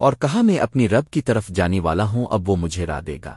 اور کہا میں اپنی رب کی طرف جانے والا ہوں، اب وہ مجھے را دے گا۔